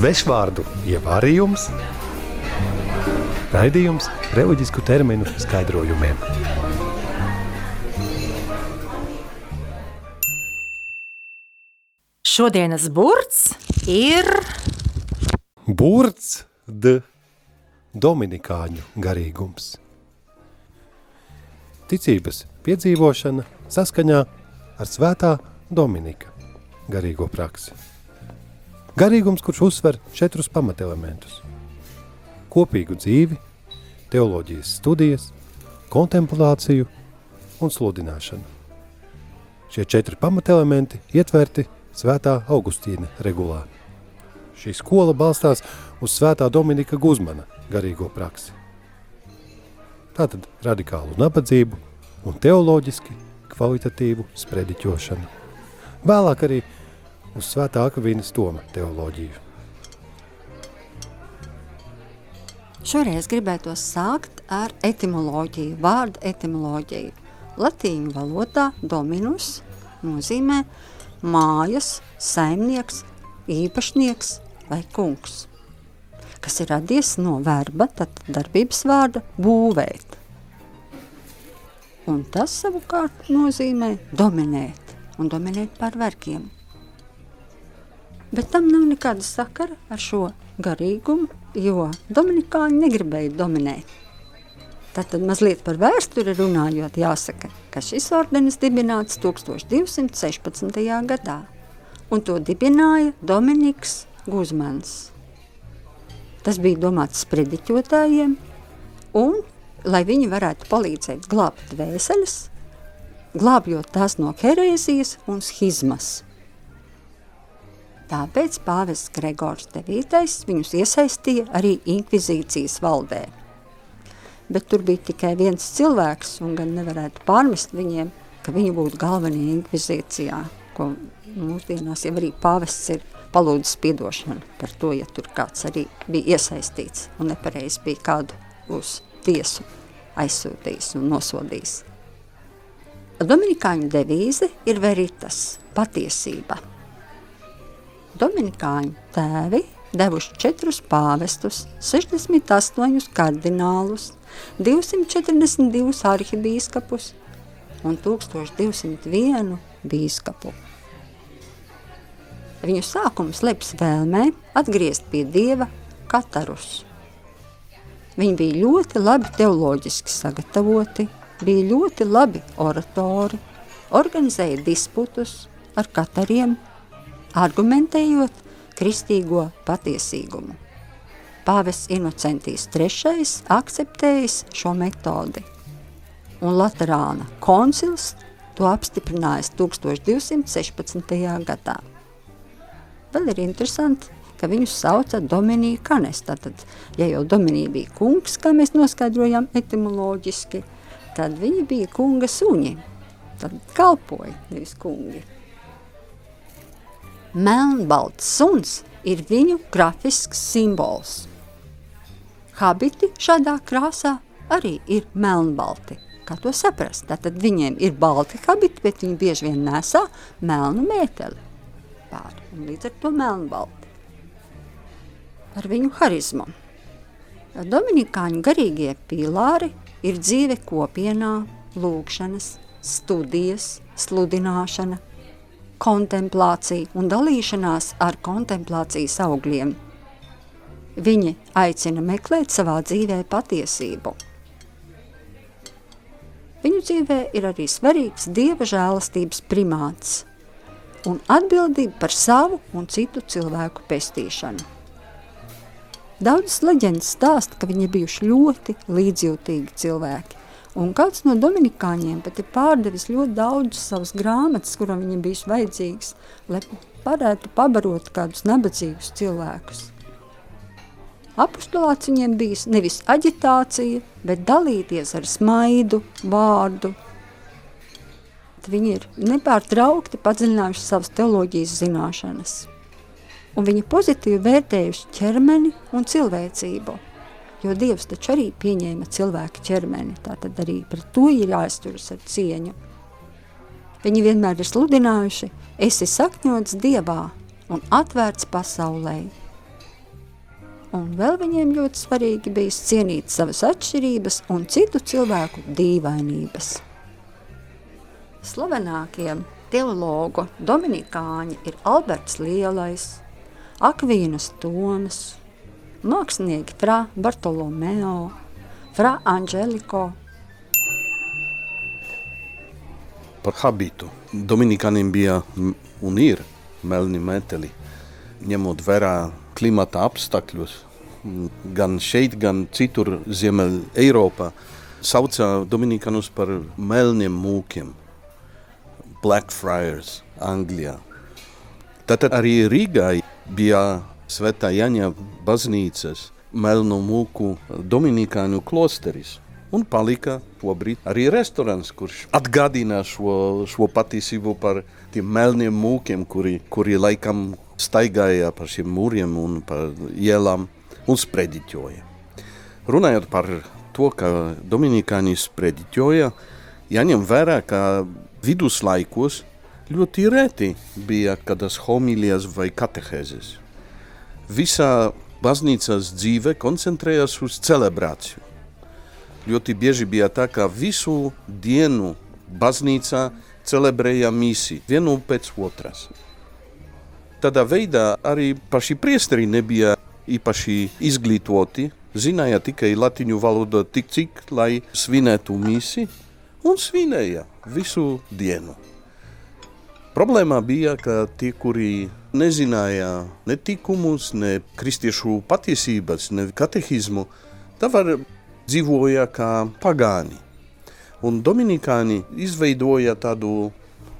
svešvārdu ievārījums, raidījums reliģisku terminu skaidrojumiem. Šodienas burts ir Burts d dominikāņu garīgums. Ticības piedzīvošana saskaņā ar svētā Dominika garīgo praksi. Garīgums, kurš uzsver četrus pamatelementus – kopīgu dzīvi, teoloģijas studijas, kontemplāciju un sludināšanu. Šie četri pamatelementi ietverti svētā Augustīna regulā. Šī skola balstās uz svētā Dominika Guzmana garīgo praksi. Tātad radikālu nabadzību un teoloģiski kvalitatīvu sprediķošanu. Vēlāk arī uz svētā Akvīnas Toma teoloģiju. Šoreiz gribētu sākt ar etimoloģiju, vārdu etimoloģiju. Latīņu valodā dominus nozīmē mājas, saimnieks, īpašnieks vai kungs, kas ir radies no verba, tad darbības vārda būvēt. Un tas savukārt nozīmē dominēt un dominēt pār verkiem. Bet tam nav nekāda sakara ar šo garīgumu, jo Dominikāņi negribēja dominēt. Tātad mazliet par vēsturi runājot, jāsaka, ka šis ordenis dibināts 1216. gadā, un to dibināja Dominiks Guzmans. Tas bija domāts sprediķotājiem, un, lai viņi varētu palīdzēt glābt dvēseles, glābjot tās no herēzijas un schizmas. Tāpēc pāvests Gregors IX viņus iesaistīja arī inkvizīcijas valdē. Bet tur bija tikai viens cilvēks, un gan nevarētu pārmest viņiem, ka viņi būtu galvenie inkvizīcijā, ko mūsdienās jau arī pāvests ir palūdzis piedošanu par to, ja tur kāds arī bija iesaistīts un nepareizi bija kādu uz tiesu aizsūtījis un nosodījis. Dominikāņu devīze ir veritas, patiesība – Dominikāņu tēvi devuši četrus pāvestus, 68 kardinālus, 242 arhibīskapus un 1201 bīskapu. Viņu sākums leps vēlmē atgriezt pie dieva katarus. Viņi bija ļoti labi teoloģiski sagatavoti, bija ļoti labi oratori, organizēja disputus ar katariem argumentējot kristīgo patiesīgumu. Pāvests Inocentijs III akceptējis šo metodi, un Laterāna koncils to apstiprinājis 1216. gadā. Vēl ir interesanti, ka viņus sauca Dominija Kanes, tātad, ja jau Dominija bija kungs, kā mēs noskaidrojam etimoloģiski, tad viņi bija kunga suņi, tad kalpoja, nevis kungi. Melnbalts suns ir viņu grafisks simbols. Habiti šādā krāsā arī ir melnbalti. Kā to saprast? Tātad viņiem ir balti habiti, bet viņi bieži vien nesā melnu mēteli pāri, un līdz ar to melnbalti. Par viņu harizmu. Dominikāņu garīgie pīlāri ir dzīve kopienā, lūkšanas, studijas, sludināšana, kontemplācija un dalīšanās ar kontemplācijas augļiem. Viņi aicina meklēt savā dzīvē patiesību. Viņu dzīvē ir arī svarīgs dieva žēlastības primāts un atbildība par savu un citu cilvēku pestīšanu. Daudzas leģendas stāsta, ka viņi bijuši ļoti līdzjūtīgi cilvēki, Un kāds no dominikāņiem pat ir pārdevis ļoti daudz savas grāmatas, kuram viņam bijis vajadzīgs, lai varētu pabarot kādus nabadzīgus cilvēkus. Apostulāts viņiem bijis nevis aģitācija, bet dalīties ar smaidu, vārdu. Viņi ir nepārtraukti padziļinājuši savas teoloģijas zināšanas. Un viņi pozitīvi vērtējuši ķermeni un cilvēcību – jo Dievs taču arī pieņēma cilvēka ķermeni, tātad arī pret to ir jāizturas ar cieņu. Viņi vienmēr ir sludinājuši, esi sakņots Dievā un atvērts pasaulē. un vēl viņiem ļoti svarīgi bija cienīt savas atšķirības un citu cilvēku dīvainības. Slavenākiem teologu dominikāņi ir Alberts Lielais, Akvīnas Tomas, mākslinieki Fra Bartolomeo, Fra Angeliko. Par habitu. Dominikāniem bija un ir melni meteli, ņemot vērā klimata apstākļus. Gan šeit, gan citur Ziemeļ Eiropā sauca Dominikānus par melniem mūkiem. Blackfriars Anglijā. Tātad arī Rīgā bija Svētā Jaņa baznīcas Melnu mūku Dominikāņu klosteris. Un palika tobrīd arī restorāns, kurš atgādina šo, šo patiesību par tiem melniem mūkiem, kuri, kuri laikam staigāja pa šiem mūriem un pa ielām un sprediķoja. Runājot par to, ka Dominikāņi sprediķoja, jāņem vērā, ka viduslaikos ļoti reti bija kādas homilijas vai katehēzes visa baznīcas dzīve koncentrējas uz celebrāciju. Ļoti bieži bija tā, ka visu dienu baznīcā celebrēja misi, vienu pēc otras. Tādā veidā arī paši priesteri nebija īpaši izglītoti, zināja tikai latiņu valodu tik cik, lai svinētu misi, un svinēja visu dienu. Problēma bija, ka tie, kuri nezināja ne tikumus, ne kristiešu patiesības, ne katehismu, tā var dzīvoja kā pagāni. Un Dominikāni izveidoja tādu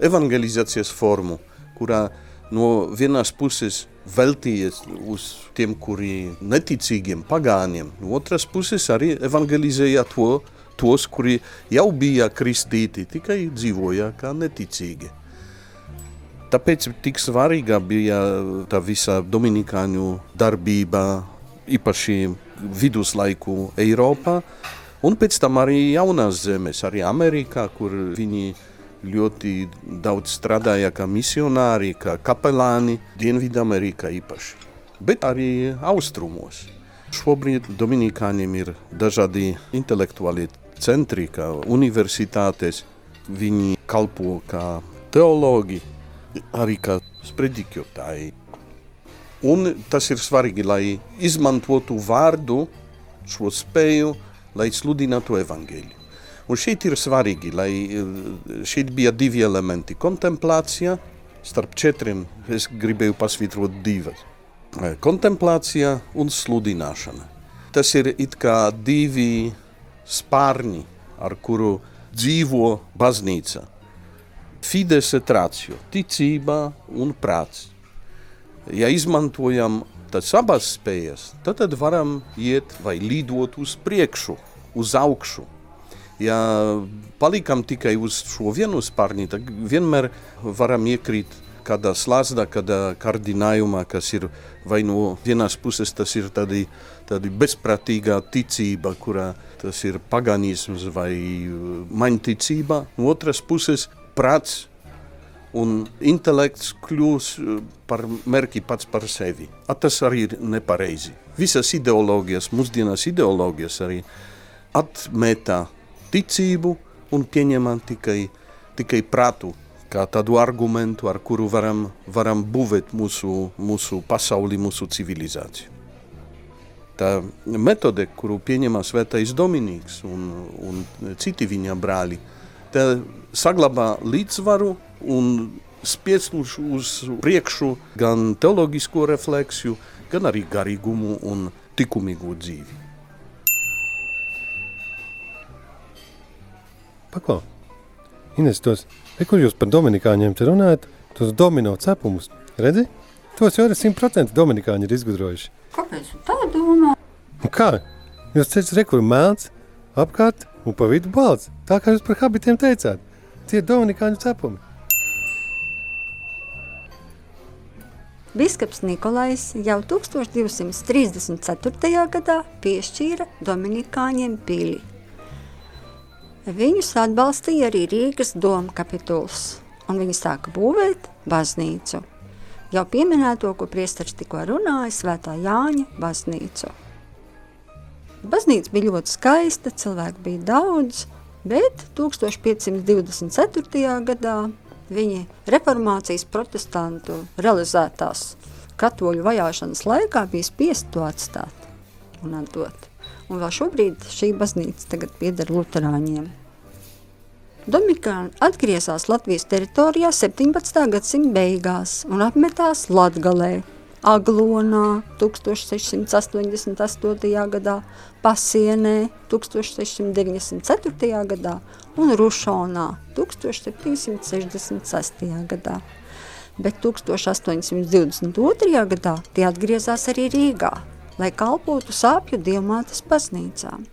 evangelizācijas formu, kurā no vienas puses veltījies uz tiem, kuri neticīgiem pagāniem, no otras puses arī evangelizēja to, tos, kuri jau bija kristīti, tikai dzīvoja kā neticīgi. Tāpēc tik svarīga bija tā visa dominikāņu darbība, īpaši viduslaiku Eiropā, un pēc tam arī jaunās zemes, arī Amerikā, kur viņi ļoti daudz strādāja kā misionāri, kā kapelāni, Dienvidamerikā īpaši, bet arī austrumos. Šobrīd Dominikāņiem ir dažādi intelektuāli centri, kā universitātes, viņi kalpo kā teologi, arī kā sprediķotāji. Un tas ir svarīgi, lai izmantotu vārdu, šo spēju, lai sludinātu evaņģēļu. Un šeit ir svarīgi, lai šeit bija divi elementi. Kontemplācija, starp četriem es gribēju pasvītrot divas. Kontemplācija un sludināšana. Tas ir it kā divi spārņi, ar kuru dzīvo baznīca fides et ratio, ticība un prāts. Ja izmantojam tas abas spējas, tad, tad varam iet vai lidot uz priekšu, uz augšu. Ja palikam tikai uz šo vienu spārni, tad vienmēr varam iekrīt kādā slazdā, kādā kārdinājumā, kas ir vai no vienas puses tas ir tādi, tādi bezprātīgā ticība, kurā tas ir paganisms vai maņticība, no otras puses prāts un intelekts kļūs eh, par mērķi pats par sevi. A, tas arī ir nepareizi. Visas ideoloģijas, mūsdienās ideoloģijas arī atmetā ticību un pieņemam tikai, tikai prātu kā tādu argumentu, ar kuru varam, varam būvēt mūsu, mūsu pasauli, mūsu civilizāciju. Tā metode, kuru pieņemā svētais Dominīks un, un citi viņa brāļi, te saglabā līdzsvaru un spiest uz, priekšu gan teoloģisko refleksiju, gan arī garīgumu un likumīgo dzīvi. Paklau, Ines, tos, kur jūs par dominikāņiem te runājat, tos domino cepumus, redzi? Tos jau arī 100% dominikāņi ir izgudrojuši. Kāpēc tu tā domā? Nu kā? Jūs ceļš rekur melns, apkārt un pa vidu balts, tā kā jūs par habitiem teicāt. Tie ir dominikāņu cepumi. Biskaps Nikolais jau 1234. gadā piešķīra dominikāņiem pili. Viņus atbalstīja arī Rīgas doma kapituls, un viņi sāka būvēt baznīcu. jau pieminēto, ko priesteris tikko runāja, Svētā Jāņa baznīcu. Baznīca bija ļoti skaista, cilvēku bija daudz, bet 1524. gadā viņi reformācijas protestantu realizētās katoļu vajāšanas laikā bija spiest to atstāt un atdot. Un vēl šobrīd šī baznīca tagad pieder luterāņiem. Dominikāni atgriezās Latvijas teritorijā 17. gadsimta beigās un apmetās Latgalē, Aglonā 1688. gadā, Pasienē 1694. gadā un Rušonā 1766. gadā. Bet 1822. gadā tie atgriezās arī Rīgā, lai kalpotu sāpju dievmātes baznīcām.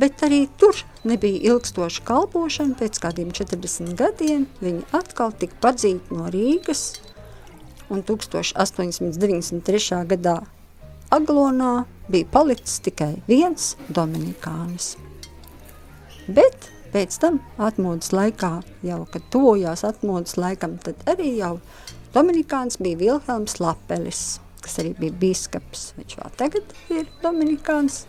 Bet arī tur nebija ilgstoša kalpošana, pēc kādiem 40 gadiem viņi atkal tika padzīti no Rīgas un 1893. gadā Aglonā bija palicis tikai viens dominikānis. Bet pēc tam atmodas laikā, jau kad tojās atmodas laikam, tad arī jau dominikāns bija Vilhelms Lapelis, kas arī bija bīskaps. Viņš vēl tagad ir dominikāns,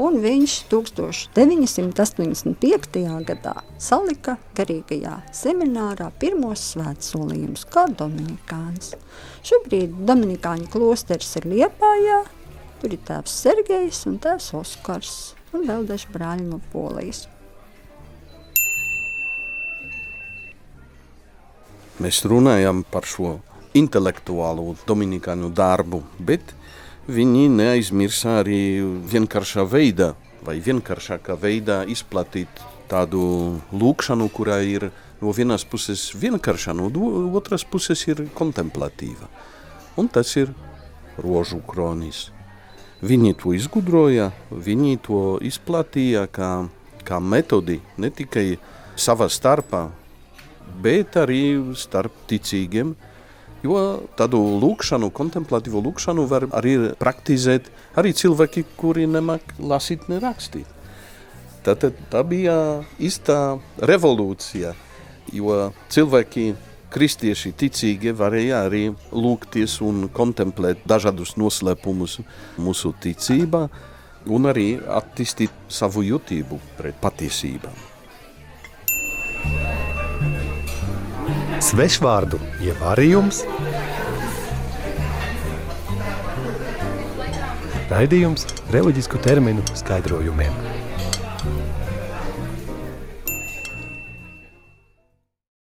un viņš 1985. gadā salika garīgajā seminārā pirmos svētsolījumus kā dominikāns. Šobrīd dominikāņu klosteris ir Liepājā, tur ir tēvs Sergejs un tēvs Oskars un vēl daži brāļi no Polijas. Mēs runājam par šo intelektuālo dominikāņu darbu, bet viņi neaizmirsa arī vienkāršā veidā vai vienkāršākā veidā izplatīt tādu lūkšanu, kurā ir no vienas puses vienkārša, no otras puses ir kontemplatīva. Un tas ir rožu kronis. Viņi to izgudroja, viņi to izplatīja kā, kā metodi ne tikai savā starpā, bet arī starp ticīgiem, Jo tādu lūkšanu, kontemplatīvu lūkšanu var arī praktizēt arī cilvēki, kuri nemāk lasīt, ne rakstīt. Tātad tā bija īsta revolūcija, jo cilvēki, kristieši ticīgi varēja arī lūgties un kontemplēt dažādus noslēpumus mūsu ticībā un arī attīstīt savu jutību pret patiesībām. Svešvārdu ievārījums, raidījums reliģisku terminu skaidrojumiem.